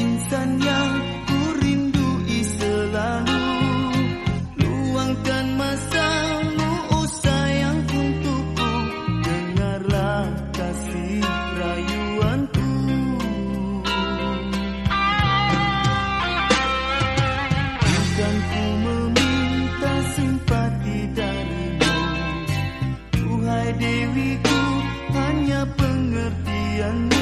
insan yang ku rindui selalu. Luangkan masamu oh sayang untukku. Dengarlah kasih rayuanku. Bukan ku meminta simpati darimu. Tuhai Dewiku hanya pengertianmu.